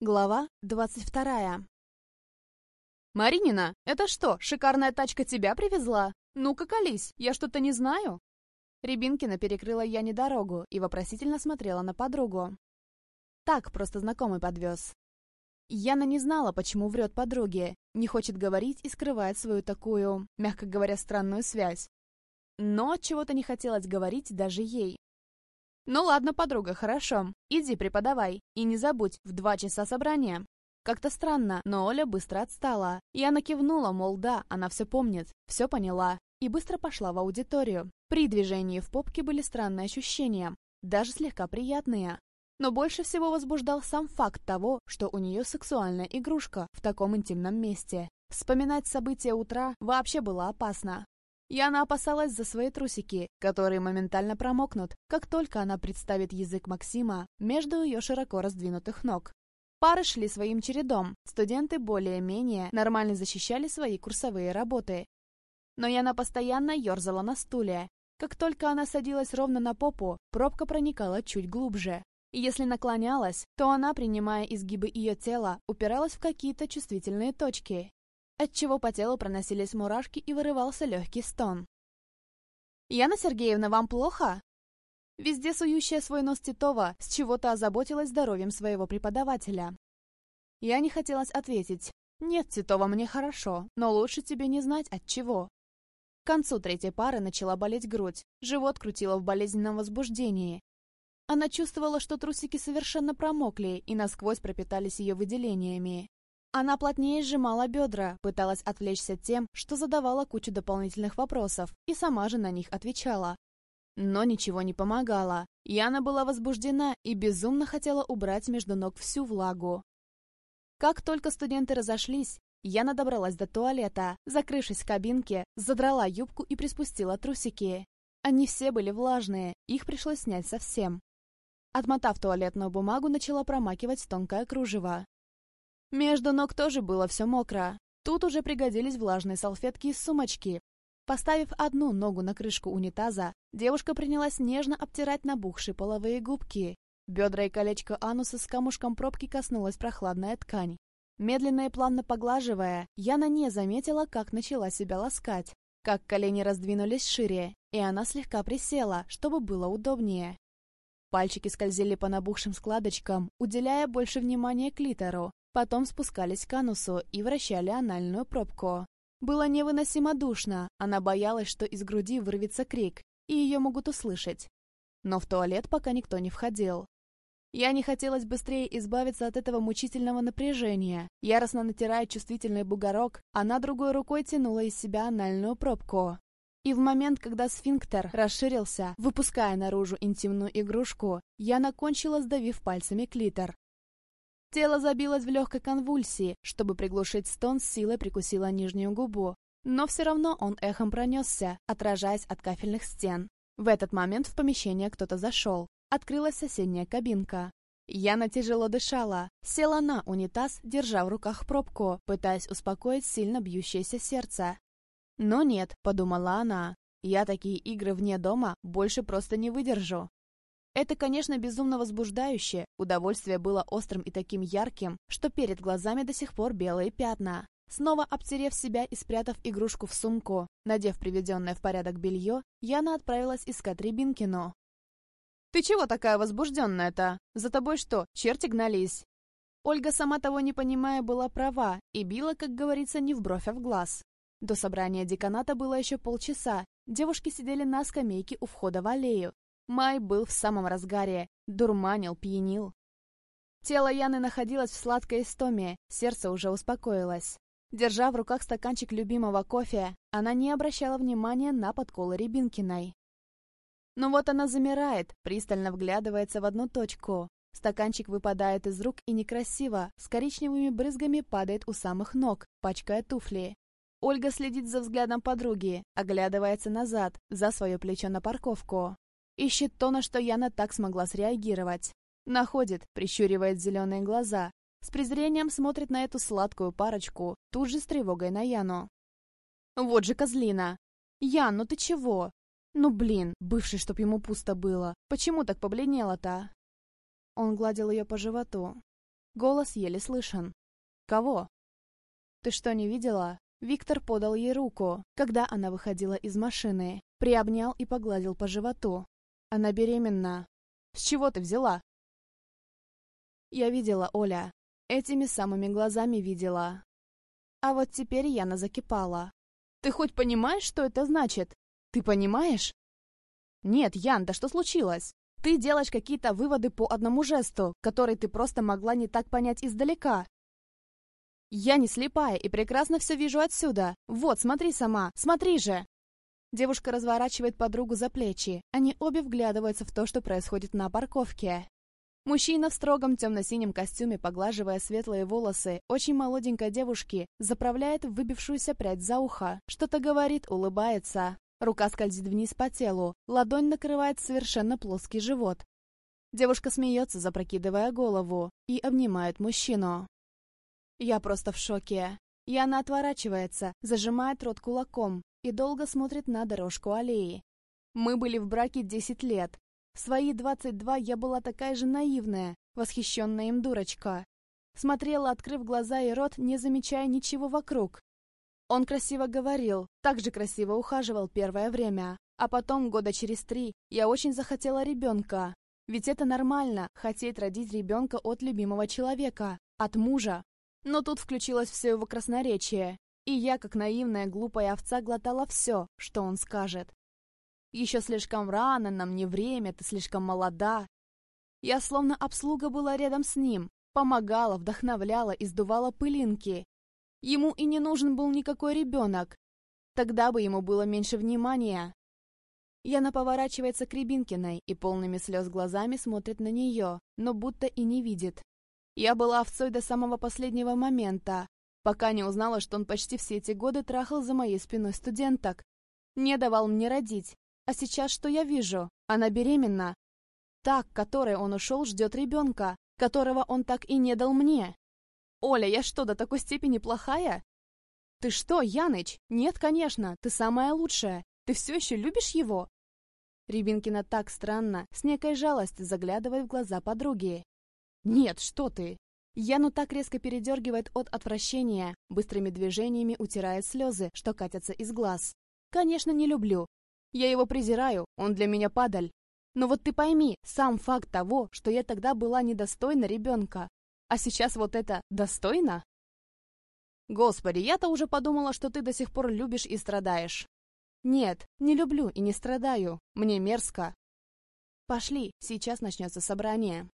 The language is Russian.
Глава двадцать вторая. «Маринина, это что, шикарная тачка тебя привезла? Ну-ка, колись, я что-то не знаю?» Рябинкина перекрыла Яне дорогу и вопросительно смотрела на подругу. Так, просто знакомый подвез. Яна не знала, почему врет подруге, не хочет говорить и скрывает свою такую, мягко говоря, странную связь. Но чего-то не хотелось говорить даже ей. «Ну ладно, подруга, хорошо. Иди преподавай. И не забудь, в два часа собрания». Как-то странно, но Оля быстро отстала. Я накивнула, мол, да, она все помнит, все поняла. И быстро пошла в аудиторию. При движении в попке были странные ощущения, даже слегка приятные. Но больше всего возбуждал сам факт того, что у нее сексуальная игрушка в таком интимном месте. Вспоминать события утра вообще было опасно. Яна опасалась за свои трусики, которые моментально промокнут, как только она представит язык Максима между ее широко раздвинутых ног. Пары шли своим чередом, студенты более-менее нормально защищали свои курсовые работы. Но Яна постоянно ерзала на стуле. Как только она садилась ровно на попу, пробка проникала чуть глубже. И если наклонялась, то она, принимая изгибы ее тела, упиралась в какие-то чувствительные точки отчего по телу проносились мурашки и вырывался легкий стон. «Яна Сергеевна, вам плохо?» Везде сующая свой нос Титова с чего-то озаботилась здоровьем своего преподавателя. Я не хотелось ответить. «Нет, Титова, мне хорошо, но лучше тебе не знать от чего». К концу третьей пары начала болеть грудь, живот крутило в болезненном возбуждении. Она чувствовала, что трусики совершенно промокли и насквозь пропитались ее выделениями. Она плотнее сжимала бедра, пыталась отвлечься тем, что задавала кучу дополнительных вопросов, и сама же на них отвечала. Но ничего не помогало. Яна была возбуждена и безумно хотела убрать между ног всю влагу. Как только студенты разошлись, Яна добралась до туалета, закрывшись в кабинке, задрала юбку и приспустила трусики. Они все были влажные, их пришлось снять совсем. Отмотав туалетную бумагу, начала промакивать тонкое кружево. Между ног тоже было все мокро. Тут уже пригодились влажные салфетки из сумочки. Поставив одну ногу на крышку унитаза, девушка принялась нежно обтирать набухшие половые губки. Бедра и колечко ануса с камушком пробки коснулась прохладная ткань. Медленно и плавно поглаживая, Яна не заметила, как начала себя ласкать. Как колени раздвинулись шире, и она слегка присела, чтобы было удобнее. Пальчики скользили по набухшим складочкам, уделяя больше внимания клитору, Потом спускались к анусу и вращали анальную пробку. Было невыносимо душно, она боялась, что из груди вырвется крик, и ее могут услышать. Но в туалет пока никто не входил. Я не хотелось быстрее избавиться от этого мучительного напряжения. Яростно натирая чувствительный бугорок, она другой рукой тянула из себя анальную пробку. И в момент, когда сфинктер расширился, выпуская наружу интимную игрушку, я накончила, сдавив пальцами клитор. Тело забилось в легкой конвульсии, чтобы приглушить стон, с силой прикусила нижнюю губу. Но все равно он эхом пронесся, отражаясь от кафельных стен. В этот момент в помещение кто-то зашел. Открылась соседняя кабинка. Яна тяжело дышала, села на унитаз, держа в руках пробку, пытаясь успокоить сильно бьющееся сердце. «Но нет», — подумала она, — «я такие игры вне дома больше просто не выдержу. Это, конечно, безумно возбуждающе, удовольствие было острым и таким ярким, что перед глазами до сих пор белые пятна. Снова обтерев себя и спрятав игрушку в сумку, надев приведенное в порядок белье, Яна отправилась искать Рябинкину. «Ты чего такая возбужденная-то? За тобой что, черти гнались?» Ольга, сама того не понимая, была права и била, как говорится, не в бровь, а в глаз. До собрания деканата было еще полчаса. Девушки сидели на скамейке у входа в аллею, Май был в самом разгаре, дурманил, пьянил. Тело Яны находилось в сладкой истоме, сердце уже успокоилось. Держа в руках стаканчик любимого кофе, она не обращала внимания на подколы Рябинкиной. Но вот она замирает, пристально вглядывается в одну точку. Стаканчик выпадает из рук и некрасиво, с коричневыми брызгами падает у самых ног, пачкая туфли. Ольга следит за взглядом подруги, оглядывается назад, за свое плечо на парковку. Ищет то, на что Яна так смогла среагировать. Находит, прищуривает зеленые глаза. С презрением смотрит на эту сладкую парочку, тут же с тревогой на Яну. Вот же козлина. Ян, ну ты чего? Ну блин, бывший, чтоб ему пусто было. Почему так побледнела-то? Он гладил ее по животу. Голос еле слышен. «Кого?» «Ты что, не видела?» Виктор подал ей руку, когда она выходила из машины, приобнял и погладил по животу. «Она беременна». «С чего ты взяла?» «Я видела, Оля. Этими самыми глазами видела. А вот теперь Яна закипала. «Ты хоть понимаешь, что это значит? Ты понимаешь?» «Нет, Ян, да что случилось? Ты делаешь какие-то выводы по одному жесту, который ты просто могла не так понять издалека. Я не слепая и прекрасно все вижу отсюда. Вот, смотри сама, смотри же!» Девушка разворачивает подругу за плечи. Они обе вглядываются в то, что происходит на парковке. Мужчина в строгом темно-синем костюме, поглаживая светлые волосы очень молоденькой девушки, заправляет выбившуюся прядь за ухо, что-то говорит, улыбается. Рука скользит вниз по телу, ладонь накрывает совершенно плоский живот. Девушка смеется, запрокидывая голову, и обнимает мужчину. Я просто в шоке. Яна отворачивается, зажимает рот кулаком и долго смотрит на дорожку аллеи. Мы были в браке 10 лет, в свои 22 я была такая же наивная, восхищенная им дурочка. Смотрела, открыв глаза и рот, не замечая ничего вокруг. Он красиво говорил, так же красиво ухаживал первое время. А потом, года через три, я очень захотела ребенка. Ведь это нормально, хотеть родить ребенка от любимого человека, от мужа. Но тут включилось все его красноречие, и я, как наивная глупая овца, глотала все, что он скажет. Еще слишком рано, нам не время, ты слишком молода. Я словно обслуга была рядом с ним, помогала, вдохновляла и сдувала пылинки. Ему и не нужен был никакой ребенок. Тогда бы ему было меньше внимания. Яна поворачивается к Рябинкиной и полными слез глазами смотрит на нее, но будто и не видит. Я была овцой до самого последнего момента, пока не узнала, что он почти все эти годы трахал за моей спиной студенток. Не давал мне родить, а сейчас что я вижу? Она беременна. Так, которой он ушел, ждет ребенка, которого он так и не дал мне. Оля, я что, до такой степени плохая? Ты что, Яныч? Нет, конечно, ты самая лучшая. Ты все еще любишь его? Рябинкина так странно, с некой жалостью заглядывает в глаза подруги. «Нет, что ты!» Яну так резко передергивает от отвращения, быстрыми движениями утирает слезы, что катятся из глаз. «Конечно, не люблю. Я его презираю, он для меня падаль. Но вот ты пойми, сам факт того, что я тогда была недостойна ребенка, а сейчас вот это достойно? Господи, я-то уже подумала, что ты до сих пор любишь и страдаешь. Нет, не люблю и не страдаю, мне мерзко. Пошли, сейчас начнется собрание.